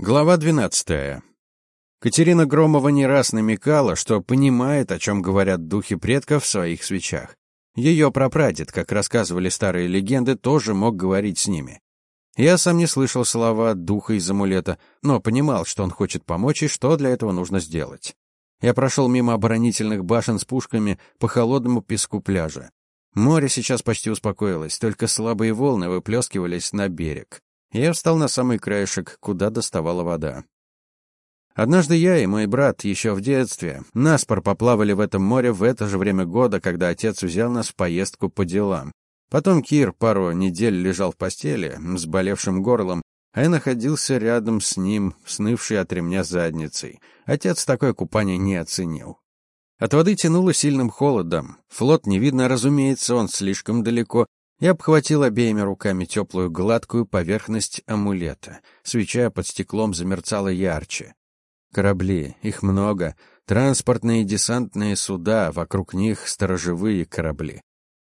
Глава 12. Катерина Громова не раз намекала, что понимает, о чем говорят духи предков в своих свечах. Ее прапрадед, как рассказывали старые легенды, тоже мог говорить с ними. Я сам не слышал слова духа из амулета, но понимал, что он хочет помочь и что для этого нужно сделать. Я прошел мимо оборонительных башен с пушками по холодному песку пляжа. Море сейчас почти успокоилось, только слабые волны выплескивались на берег. Я встал на самый краешек, куда доставала вода. Однажды я и мой брат еще в детстве наспор поплавали в этом море в это же время года, когда отец взял нас в поездку по делам. Потом Кир пару недель лежал в постели с болевшим горлом, а я находился рядом с ним, снывший от ремня задницей. Отец такое купание не оценил. От воды тянуло сильным холодом. Флот не видно, разумеется, он слишком далеко, я обхватил обеими руками теплую гладкую поверхность амулета. Свеча под стеклом замерцала ярче. Корабли, их много, транспортные и десантные суда, вокруг них сторожевые корабли.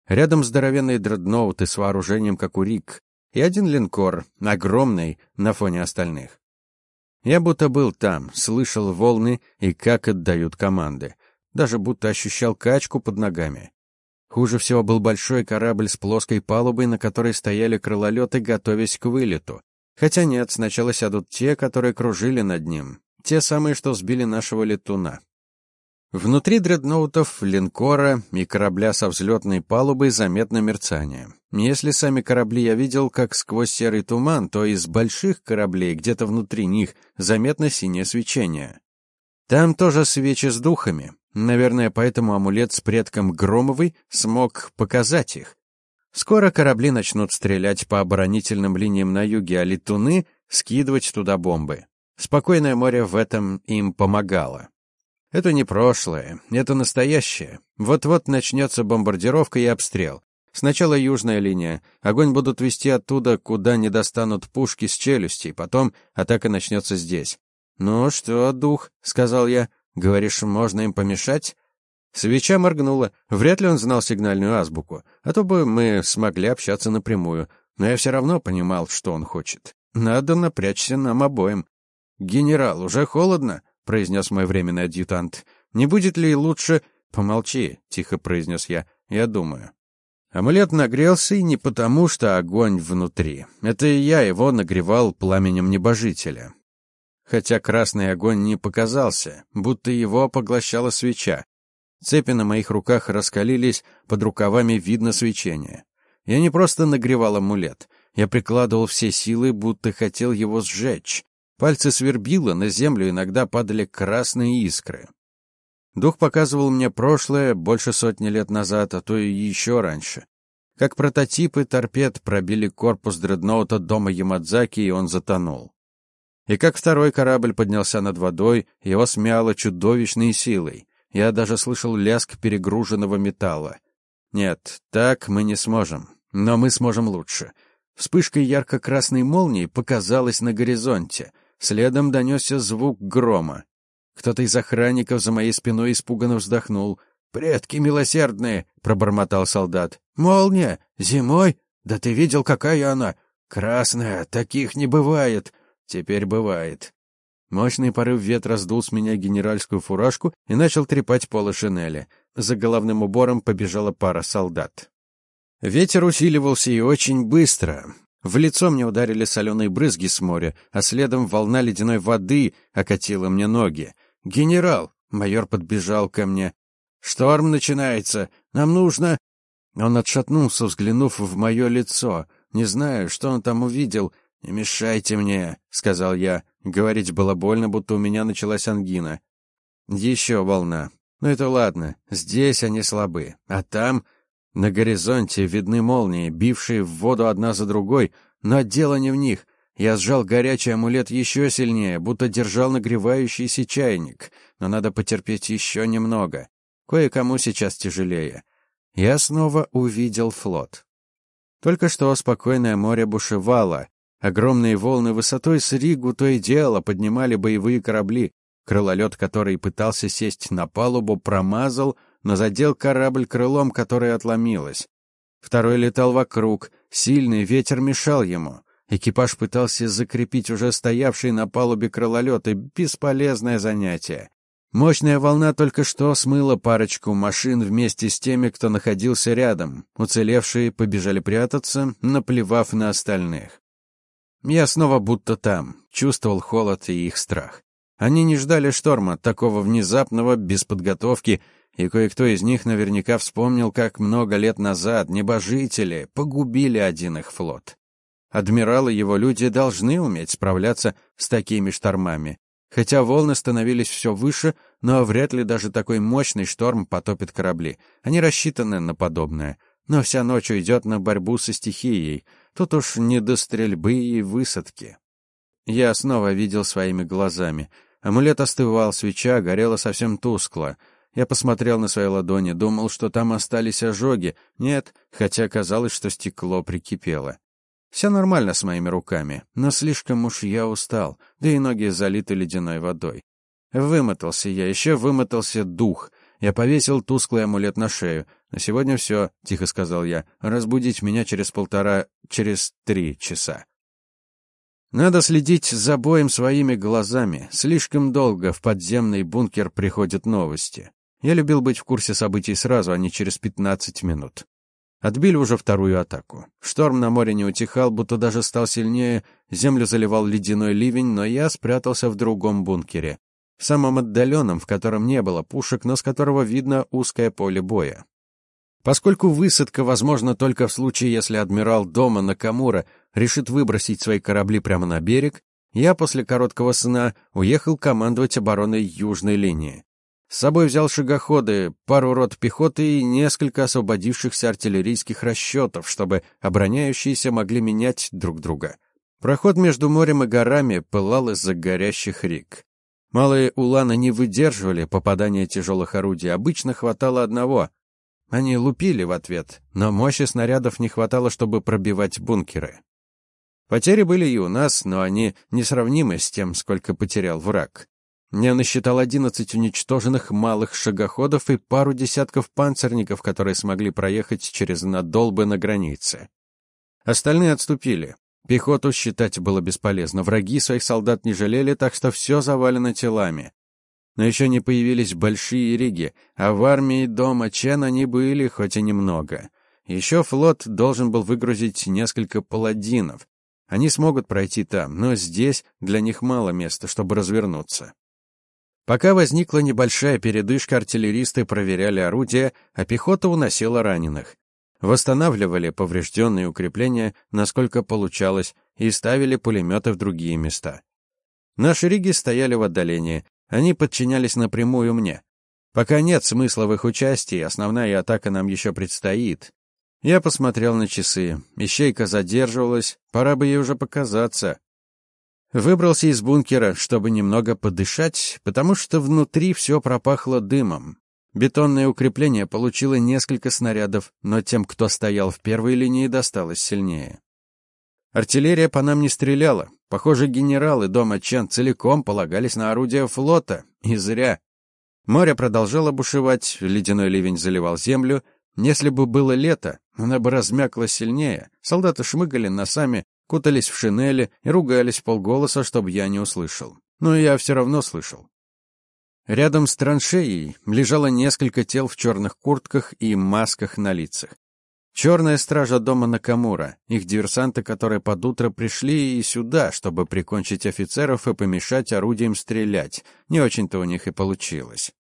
Рядом здоровенные дредноуты с вооружением, как у Рик, и один линкор, огромный, на фоне остальных. Я будто был там, слышал волны и как отдают команды. Даже будто ощущал качку под ногами. Хуже всего был большой корабль с плоской палубой, на которой стояли крылолеты, готовясь к вылету. Хотя нет, сначала сядут те, которые кружили над ним. Те самые, что сбили нашего летуна. Внутри дредноутов, линкора и корабля со взлетной палубой заметно мерцание. Если сами корабли я видел как сквозь серый туман, то из больших кораблей, где-то внутри них, заметно синее свечение. Там тоже свечи с духами, Наверное, поэтому амулет с предком Громовой смог показать их. Скоро корабли начнут стрелять по оборонительным линиям на юге, а летуны — скидывать туда бомбы. Спокойное море в этом им помогало. Это не прошлое, это настоящее. Вот-вот начнется бомбардировка и обстрел. Сначала южная линия. Огонь будут вести оттуда, куда не достанут пушки с челюстей. Потом атака начнется здесь. «Ну что, дух?» — сказал я. Говоришь, можно им помешать? Свеча моргнула. Вряд ли он знал сигнальную азбуку, а то бы мы смогли общаться напрямую. Но я все равно понимал, что он хочет. Надо напрячься нам обоим. «Генерал, уже холодно», — произнес мой временный адъютант. «Не будет ли лучше...» «Помолчи», — тихо произнес я. «Я думаю». Амулет нагрелся и не потому, что огонь внутри. Это я его нагревал пламенем небожителя хотя красный огонь не показался, будто его поглощала свеча. Цепи на моих руках раскалились, под рукавами видно свечение. Я не просто нагревал амулет, я прикладывал все силы, будто хотел его сжечь. Пальцы свербило, на землю иногда падали красные искры. Дух показывал мне прошлое больше сотни лет назад, а то и еще раньше. Как прототипы торпед пробили корпус дредноута дома Ямадзаки, и он затонул. И как второй корабль поднялся над водой, его смяло чудовищной силой. Я даже слышал лязг перегруженного металла. Нет, так мы не сможем. Но мы сможем лучше. Вспышка ярко-красной молнии показалась на горизонте. Следом донесся звук грома. Кто-то из охранников за моей спиной испуганно вздохнул. «Предки милосердные!» — пробормотал солдат. «Молния! Зимой? Да ты видел, какая она! Красная! Таких не бывает! Теперь бывает. Мощный порыв ветра сдул с меня генеральскую фуражку и начал трепать полы шинели. За головным убором побежала пара солдат. Ветер усиливался и очень быстро. В лицо мне ударили соленые брызги с моря, а следом волна ледяной воды окатила мне ноги. «Генерал!» — майор подбежал ко мне. «Шторм начинается! Нам нужно...» Он отшатнулся, взглянув в мое лицо. Не знаю, что он там увидел, «Не мешайте мне», — сказал я. Говорить было больно, будто у меня началась ангина. Еще волна. Ну это ладно, здесь они слабы. А там, на горизонте, видны молнии, бившие в воду одна за другой, но дело не в них. Я сжал горячий амулет еще сильнее, будто держал нагревающийся чайник. Но надо потерпеть еще немного. Кое-кому сейчас тяжелее. Я снова увидел флот. Только что спокойное море бушевало, Огромные волны высотой с Ригу то и дело поднимали боевые корабли. Крылолет, который пытался сесть на палубу, промазал, но задел корабль крылом, которое отломилось. Второй летал вокруг, сильный ветер мешал ему. Экипаж пытался закрепить уже стоявший на палубе крылолеты. Бесполезное занятие. Мощная волна только что смыла парочку машин вместе с теми, кто находился рядом. Уцелевшие побежали прятаться, наплевав на остальных. Я снова будто там, чувствовал холод и их страх. Они не ждали шторма, такого внезапного, без подготовки, и кое-кто из них наверняка вспомнил, как много лет назад небожители погубили один их флот. Адмирал и его люди должны уметь справляться с такими штормами. Хотя волны становились все выше, но вряд ли даже такой мощный шторм потопит корабли. Они рассчитаны на подобное. Но вся ночь уйдет на борьбу со стихией. Тут уж не до стрельбы и высадки. Я снова видел своими глазами. Амулет остывал, свеча горела совсем тускло. Я посмотрел на свои ладони, думал, что там остались ожоги. Нет, хотя казалось, что стекло прикипело. Все нормально с моими руками, но слишком уж я устал, да и ноги залиты ледяной водой. Вымотался я, еще вымотался дух. Я повесил тусклый амулет на шею. На сегодня все, — тихо сказал я. Разбудить меня через полтора, через три часа. Надо следить за боем своими глазами. Слишком долго в подземный бункер приходят новости. Я любил быть в курсе событий сразу, а не через пятнадцать минут. Отбили уже вторую атаку. Шторм на море не утихал, будто даже стал сильнее, землю заливал ледяной ливень, но я спрятался в другом бункере. Самом отдаленном, в котором не было пушек, но с которого видно узкое поле боя. Поскольку высадка возможна только в случае, если адмирал дома Накамура решит выбросить свои корабли прямо на берег, я после короткого сна уехал командовать обороной южной линии. С собой взял шагоходы, пару рот пехоты и несколько освободившихся артиллерийских расчетов, чтобы обороняющиеся могли менять друг друга. Проход между морем и горами пылал из-за горящих рек. Малые уланы не выдерживали попадания тяжелых орудий, обычно хватало одного. Они лупили в ответ, но мощи снарядов не хватало, чтобы пробивать бункеры. Потери были и у нас, но они несравнимы с тем, сколько потерял враг. Я насчитал одиннадцать уничтоженных малых шагоходов и пару десятков панцирников, которые смогли проехать через надолбы на границе. Остальные отступили. Пехоту считать было бесполезно. Враги своих солдат не жалели, так что все завалено телами. Но еще не появились большие риги, а в армии дома Чен они были, хоть и немного. Еще флот должен был выгрузить несколько паладинов. Они смогут пройти там, но здесь для них мало места, чтобы развернуться. Пока возникла небольшая передышка, артиллеристы проверяли орудия, а пехота уносила раненых. Восстанавливали поврежденные укрепления, насколько получалось, и ставили пулеметы в другие места. Наши риги стояли в отдалении, они подчинялись напрямую мне. Пока нет смысла в их участии, основная атака нам еще предстоит. Я посмотрел на часы. Ищейка задерживалась, пора бы ей уже показаться. Выбрался из бункера, чтобы немного подышать, потому что внутри все пропахло дымом. Бетонное укрепление получило несколько снарядов, но тем, кто стоял в первой линии, досталось сильнее. Артиллерия по нам не стреляла. Похоже, генералы дома Чен целиком полагались на орудия флота. И зря. Море продолжало бушевать, ледяной ливень заливал землю. Если бы было лето, она бы размякла сильнее. Солдаты шмыгали носами, кутались в шинели и ругались полголоса, чтобы я не услышал. Но я все равно слышал. Рядом с траншеей лежало несколько тел в черных куртках и масках на лицах. Черная стража дома Накамура, их диверсанты, которые под утро пришли и сюда, чтобы прикончить офицеров и помешать орудиям стрелять. Не очень-то у них и получилось.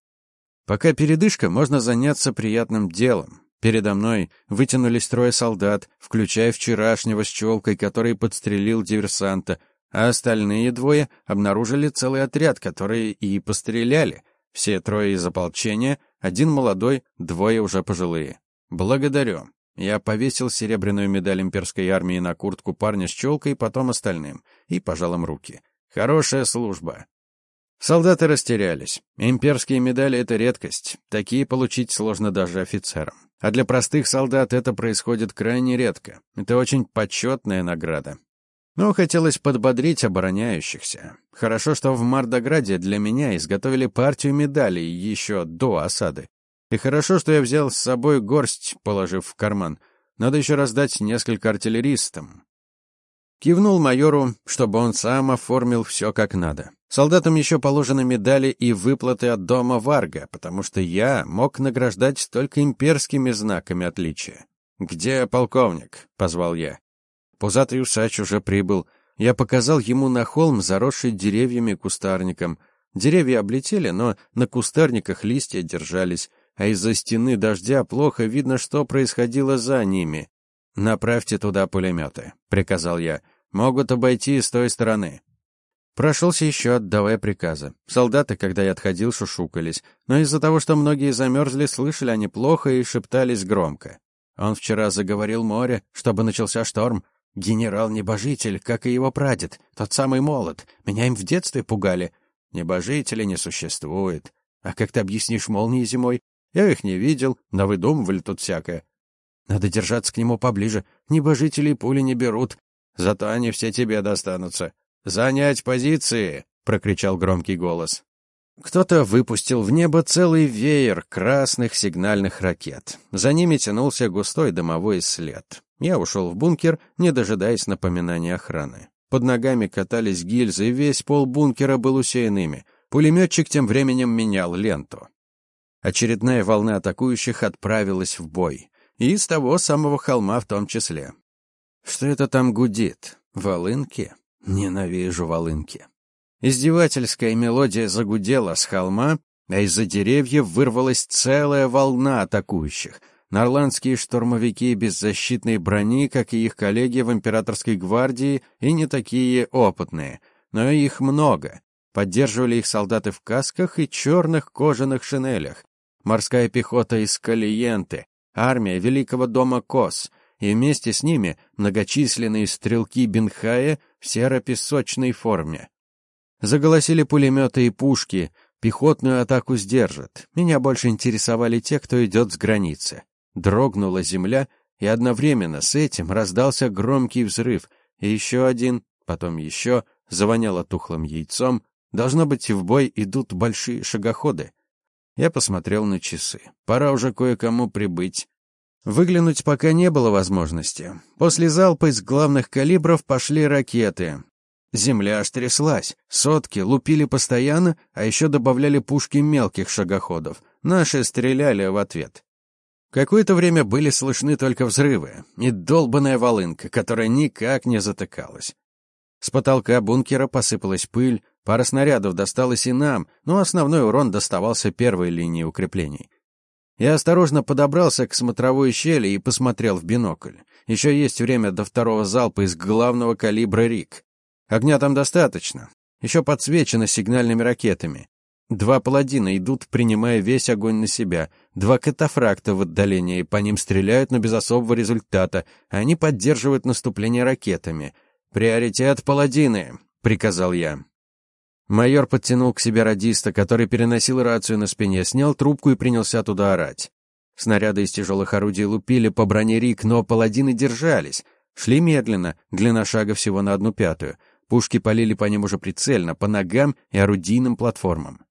Пока передышка, можно заняться приятным делом. Передо мной вытянулись трое солдат, включая вчерашнего с челкой, который подстрелил диверсанта, а остальные двое обнаружили целый отряд, которые и постреляли. Все трое из ополчения, один молодой, двое уже пожилые. Благодарю. Я повесил серебряную медаль имперской армии на куртку парня с челкой, потом остальным, и пожал им руки. Хорошая служба. Солдаты растерялись. Имперские медали — это редкость. Такие получить сложно даже офицерам. А для простых солдат это происходит крайне редко. Это очень почетная награда. Но хотелось подбодрить обороняющихся. Хорошо, что в Мардограде для меня изготовили партию медалей еще до осады. И хорошо, что я взял с собой горсть, положив в карман. Надо еще раздать несколько артиллеристам. Кивнул майору, чтобы он сам оформил все как надо. Солдатам еще положены медали и выплаты от дома Варга, потому что я мог награждать только имперскими знаками отличия. «Где полковник?» — позвал я. Пузатый усач уже прибыл. Я показал ему на холм, заросший деревьями и кустарником. Деревья облетели, но на кустарниках листья держались, а из-за стены дождя плохо видно, что происходило за ними. «Направьте туда пулеметы», — приказал я. «Могут обойти с той стороны». Прошелся еще, отдавая приказы. Солдаты, когда я отходил, шушукались, но из-за того, что многие замерзли, слышали они плохо и шептались громко. Он вчера заговорил море, чтобы начался шторм. Генерал-небожитель, как и его прадед, тот самый молот. Меня им в детстве пугали. Небожителя не существует. А как ты объяснишь молнии зимой? Я их не видел, но выдумывали тут всякое. Надо держаться к нему поближе. Небожители пули не берут. Зато они все тебе достанутся. «Занять позиции!» — прокричал громкий голос. Кто-то выпустил в небо целый веер красных сигнальных ракет. За ними тянулся густой дымовой след. Я ушел в бункер, не дожидаясь напоминания охраны. Под ногами катались гильзы, и весь пол бункера был усеян ими. Пулеметчик тем временем менял ленту. Очередная волна атакующих отправилась в бой. И с того самого холма в том числе. Что это там гудит? Волынки? Ненавижу волынки. Издевательская мелодия загудела с холма, а из-за деревьев вырвалась целая волна атакующих. Норландские штурмовики беззащитной брони, как и их коллеги в императорской гвардии, и не такие опытные, но их много. Поддерживали их солдаты в касках и черных кожаных шинелях. Морская пехота из Калиенты, армия Великого дома Кос — и вместе с ними многочисленные стрелки Бенхая в серо-песочной форме. Заголосили пулеметы и пушки, пехотную атаку сдержат. Меня больше интересовали те, кто идет с границы. Дрогнула земля, и одновременно с этим раздался громкий взрыв, и еще один, потом еще, завоняло тухлым яйцом. Должно быть, в бой идут большие шагоходы. Я посмотрел на часы. Пора уже кое-кому прибыть. Выглянуть пока не было возможности. После залпа из главных калибров пошли ракеты. Земля аж тряслась. Сотки лупили постоянно, а еще добавляли пушки мелких шагоходов. Наши стреляли в ответ. Какое-то время были слышны только взрывы и долбаная волынка, которая никак не затыкалась. С потолка бункера посыпалась пыль, пара снарядов досталась и нам, но основной урон доставался первой линии укреплений. Я осторожно подобрался к смотровой щели и посмотрел в бинокль. Еще есть время до второго залпа из главного калибра РИК. Огня там достаточно. Еще подсвечено сигнальными ракетами. Два паладина идут, принимая весь огонь на себя. Два катафракта в отдалении, по ним стреляют, но без особого результата. Они поддерживают наступление ракетами. «Приоритет паладины», — приказал я. Майор подтянул к себе радиста, который переносил рацию на спине, снял трубку и принялся туда орать. Снаряды из тяжелых орудий лупили по броне Рик, но паладины держались. Шли медленно, длина шага всего на одну пятую. Пушки полили по ним уже прицельно, по ногам и орудийным платформам.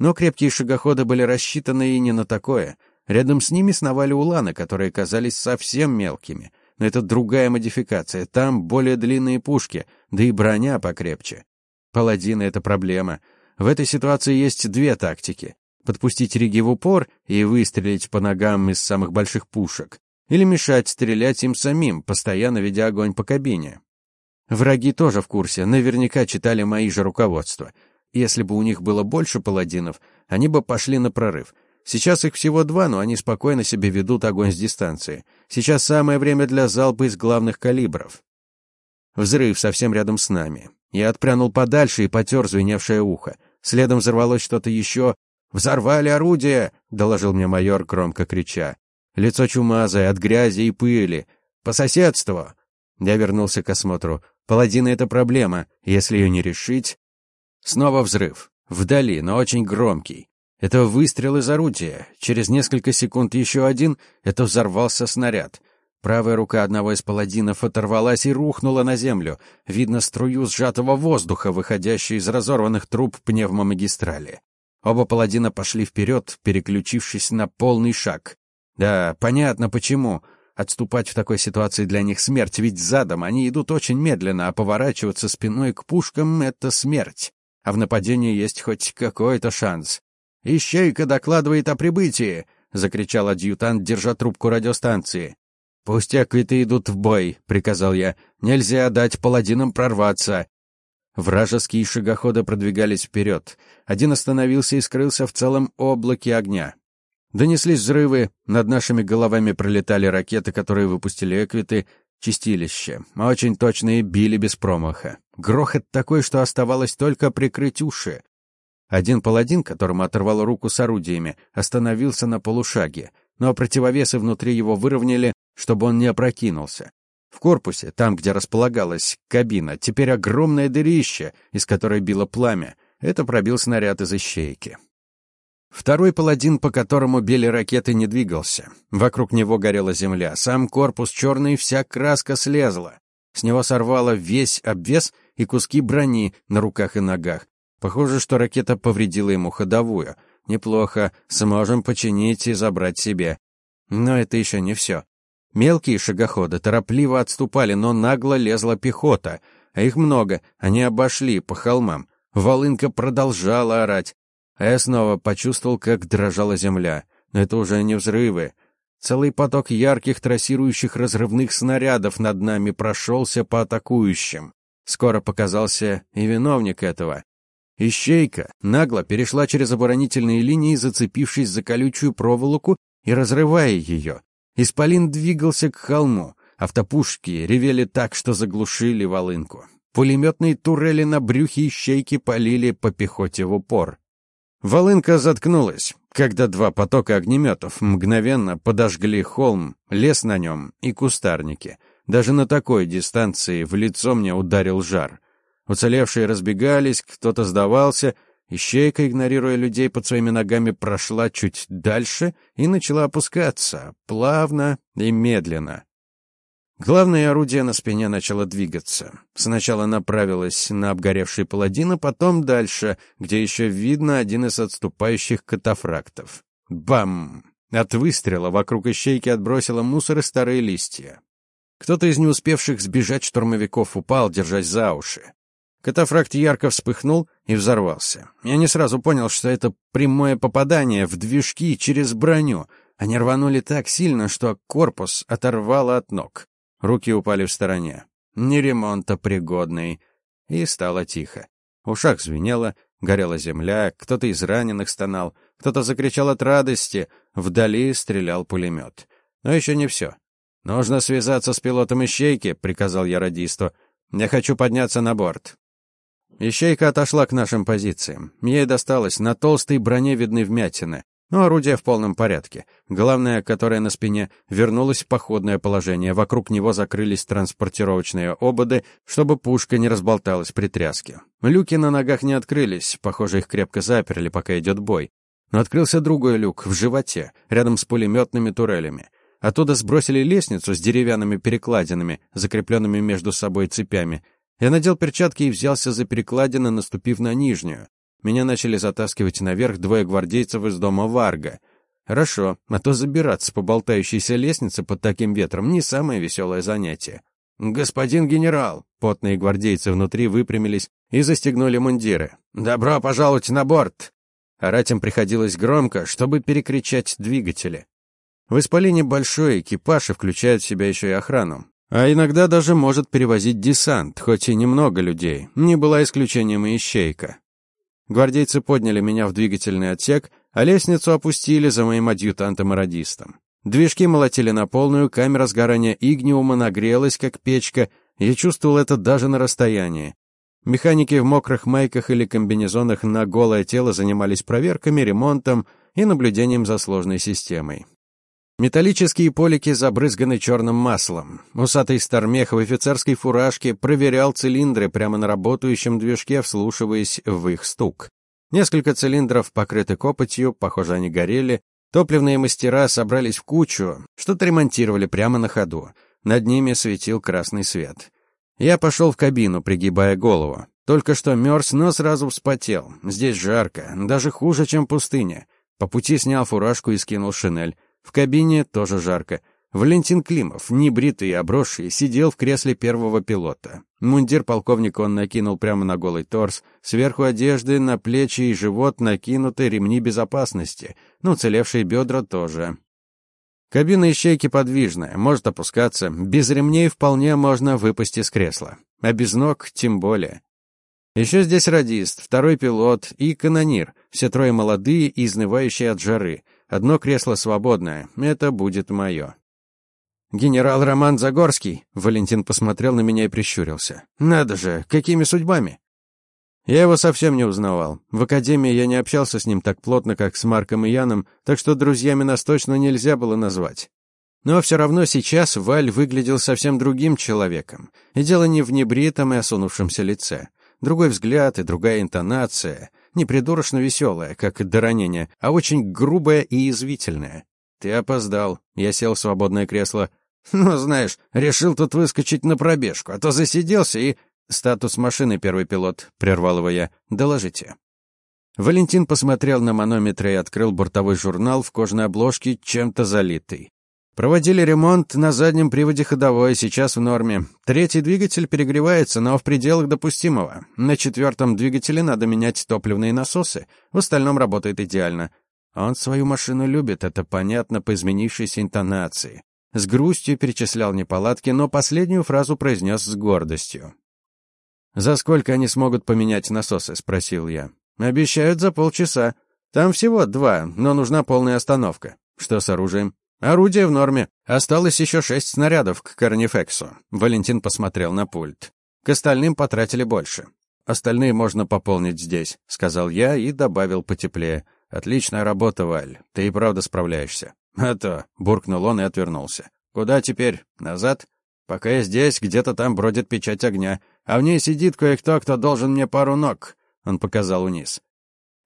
Но крепкие шагоходы были рассчитаны и не на такое. Рядом с ними сновали уланы, которые казались совсем мелкими. Но это другая модификация, там более длинные пушки, да и броня покрепче. Паладины — это проблема. В этой ситуации есть две тактики. Подпустить Риги в упор и выстрелить по ногам из самых больших пушек. Или мешать стрелять им самим, постоянно ведя огонь по кабине. Враги тоже в курсе, наверняка читали мои же руководства. Если бы у них было больше паладинов, они бы пошли на прорыв. Сейчас их всего два, но они спокойно себе ведут огонь с дистанции. Сейчас самое время для залпа из главных калибров. Взрыв совсем рядом с нами. Я отпрянул подальше и потер звеневшее ухо. Следом взорвалось что-то еще. «Взорвали орудие!» — доложил мне майор, громко крича. Лицо чумазое, от грязи и пыли. «По соседству!» Я вернулся к осмотру. Паладины — это проблема, если ее не решить. Снова взрыв. Вдали, но очень громкий. Это выстрел из орудия. Через несколько секунд еще один. Это взорвался снаряд. Правая рука одного из паладинов оторвалась и рухнула на землю. Видно струю сжатого воздуха, выходящую из разорванных труб пневмомагистрали. Оба паладина пошли вперед, переключившись на полный шаг. Да, понятно почему. Отступать в такой ситуации для них смерть, ведь задом они идут очень медленно, а поворачиваться спиной к пушкам — это смерть. А в нападении есть хоть какой-то шанс. «Ищейка докладывает о прибытии!» — закричал адъютант, держа трубку радиостанции. «Пусть аквиты идут в бой», — приказал я. «Нельзя дать паладинам прорваться». Вражеские шагоходы продвигались вперед. Один остановился и скрылся в целом облаке огня. Донеслись взрывы, над нашими головами пролетали ракеты, которые выпустили эквиты, чистилище. Очень точные били без промаха. Грохот такой, что оставалось только прикрыть уши. Один паладин, которому оторвало руку с орудиями, остановился на полушаге, но противовесы внутри его выровняли, чтобы он не опрокинулся. В корпусе, там, где располагалась кабина, теперь огромное дырище, из которой било пламя. Это пробил снаряд из ищейки. Второй паладин, по которому били ракеты, не двигался. Вокруг него горела земля. Сам корпус черный, вся краска слезла. С него сорвало весь обвес и куски брони на руках и ногах. Похоже, что ракета повредила ему ходовую. Неплохо, сможем починить и забрать себе. Но это еще не все. Мелкие шагоходы торопливо отступали, но нагло лезла пехота. А их много, они обошли по холмам. Волынка продолжала орать. А я снова почувствовал, как дрожала земля. Но это уже не взрывы. Целый поток ярких трассирующих разрывных снарядов над нами прошелся по атакующим. Скоро показался и виновник этого. Ищейка нагло перешла через оборонительные линии, зацепившись за колючую проволоку и разрывая ее. Исполин двигался к холму. Автопушки ревели так, что заглушили волынку. Пулеметные турели на брюхе ищейки полили по пехоте в упор. Волынка заткнулась, когда два потока огнеметов мгновенно подожгли холм, лес на нем и кустарники. Даже на такой дистанции в лицо мне ударил жар. Уцелевшие разбегались, кто-то сдавался, ищейка, игнорируя людей под своими ногами, прошла чуть дальше и начала опускаться, плавно и медленно. Главное орудие на спине начало двигаться. Сначала направилось на обгоревший паладин, а потом дальше, где еще видно один из отступающих катафрактов. Бам! От выстрела вокруг ищейки отбросило мусор и старые листья. Кто-то из не успевших сбежать штурмовиков упал, держась за уши. Катафракт ярко вспыхнул и взорвался. Я не сразу понял, что это прямое попадание в движки через броню. Они рванули так сильно, что корпус оторвало от ног. Руки упали в стороне. Не ремонта пригодный. И стало тихо. Ушах звенело, горела земля, кто-то из раненых стонал, кто-то закричал от радости, вдали стрелял пулемет. Но еще не все. «Нужно связаться с пилотом Ищейки», — приказал я радисту. «Я хочу подняться на борт». Ищейка отошла к нашим позициям. Ей досталось, на толстой броне видны вмятины. Но орудие в полном порядке. Главное, которое на спине, вернулось в походное положение. Вокруг него закрылись транспортировочные ободы, чтобы пушка не разболталась при тряске. Люки на ногах не открылись, похоже, их крепко заперли, пока идет бой. Но открылся другой люк, в животе, рядом с пулеметными турелями. Оттуда сбросили лестницу с деревянными перекладинами, закрепленными между собой цепями. Я надел перчатки и взялся за перекладины, наступив на нижнюю. Меня начали затаскивать наверх двое гвардейцев из дома Варга. Хорошо, а то забираться по болтающейся лестнице под таким ветром не самое веселое занятие. «Господин генерал!» Потные гвардейцы внутри выпрямились и застегнули мундиры. «Добро пожаловать на борт!» Орать им приходилось громко, чтобы перекричать двигатели. В Исполине большой экипаж и включает в себя еще и охрану. А иногда даже может перевозить десант, хоть и немного людей. Не была исключением и ищейка. Гвардейцы подняли меня в двигательный отсек, а лестницу опустили за моим адъютантом и радистом. Движки молотили на полную, камера сгорания игниума нагрелась, как печка, я чувствовал это даже на расстоянии. Механики в мокрых майках или комбинезонах на голое тело занимались проверками, ремонтом и наблюдением за сложной системой. Металлические полики забрызганы черным маслом. Усатый стармех в офицерской фуражке проверял цилиндры прямо на работающем движке, вслушиваясь в их стук. Несколько цилиндров покрыты копотью, похоже, они горели. Топливные мастера собрались в кучу, что-то ремонтировали прямо на ходу. Над ними светил красный свет. Я пошел в кабину, пригибая голову. Только что мерз, но сразу вспотел. Здесь жарко, даже хуже, чем пустыня. По пути снял фуражку и скинул шинель. В кабине тоже жарко. Валентин Климов, небритый и обросший, сидел в кресле первого пилота. Мундир полковника он накинул прямо на голый торс, сверху одежды, на плечи и живот накинуты ремни безопасности, ну, целевшие бедра тоже. Кабина ищейки подвижная, может опускаться, без ремней вполне можно выпасть из кресла, а без ног тем более. Еще здесь радист, второй пилот и канонир, все трое молодые и изнывающие от жары. Одно кресло свободное, это будет мое. «Генерал Роман Загорский!» Валентин посмотрел на меня и прищурился. «Надо же, какими судьбами?» Я его совсем не узнавал. В академии я не общался с ним так плотно, как с Марком и Яном, так что друзьями нас точно нельзя было назвать. Но все равно сейчас Валь выглядел совсем другим человеком. И дело не в небритом и осунувшемся лице. Другой взгляд и другая интонация. Не придурочно веселая, как до ранения, а очень грубая и язвительная. «Ты опоздал». Я сел в свободное кресло. «Ну, знаешь, решил тут выскочить на пробежку, а то засиделся и...» «Статус машины, первый пилот», — прервал его я. «Доложите». Валентин посмотрел на манометр и открыл бортовой журнал в кожаной обложке, чем-то залитый. Проводили ремонт на заднем приводе ходовой, сейчас в норме. Третий двигатель перегревается, но в пределах допустимого. На четвертом двигателе надо менять топливные насосы. В остальном работает идеально. Он свою машину любит, это понятно по изменившейся интонации. С грустью перечислял неполадки, но последнюю фразу произнес с гордостью. «За сколько они смогут поменять насосы?» — спросил я. «Обещают за полчаса. Там всего два, но нужна полная остановка. Что с оружием?» «Орудие в норме. Осталось еще шесть снарядов к Корнифексу». Валентин посмотрел на пульт. «К остальным потратили больше. Остальные можно пополнить здесь», — сказал я и добавил потеплее. «Отличная работа, Валь. Ты и правда справляешься». «А то», — буркнул он и отвернулся. «Куда теперь? Назад? Пока я здесь, где-то там бродит печать огня, а в ней сидит кое-кто, кто должен мне пару ног», — он показал вниз.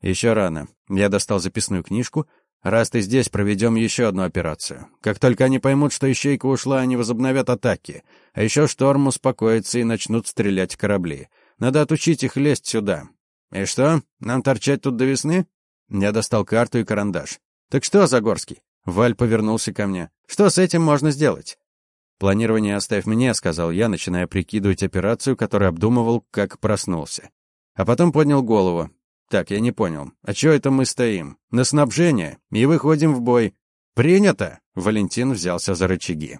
«Еще рано. Я достал записную книжку. Раз ты здесь, проведем еще одну операцию. Как только они поймут, что ищейка ушла, они возобновят атаки. А еще шторм успокоится и начнут стрелять корабли. Надо отучить их лезть сюда. И что, нам торчать тут до весны?» Я достал карту и карандаш. «Так что, Загорский?» Валь повернулся ко мне. «Что с этим можно сделать?» «Планирование оставь мне», — сказал я, начиная прикидывать операцию, которую обдумывал, как проснулся. А потом поднял голову. «Так, я не понял. А чё это мы стоим? На снабжение. И выходим в бой». «Принято!» — Валентин взялся за рычаги.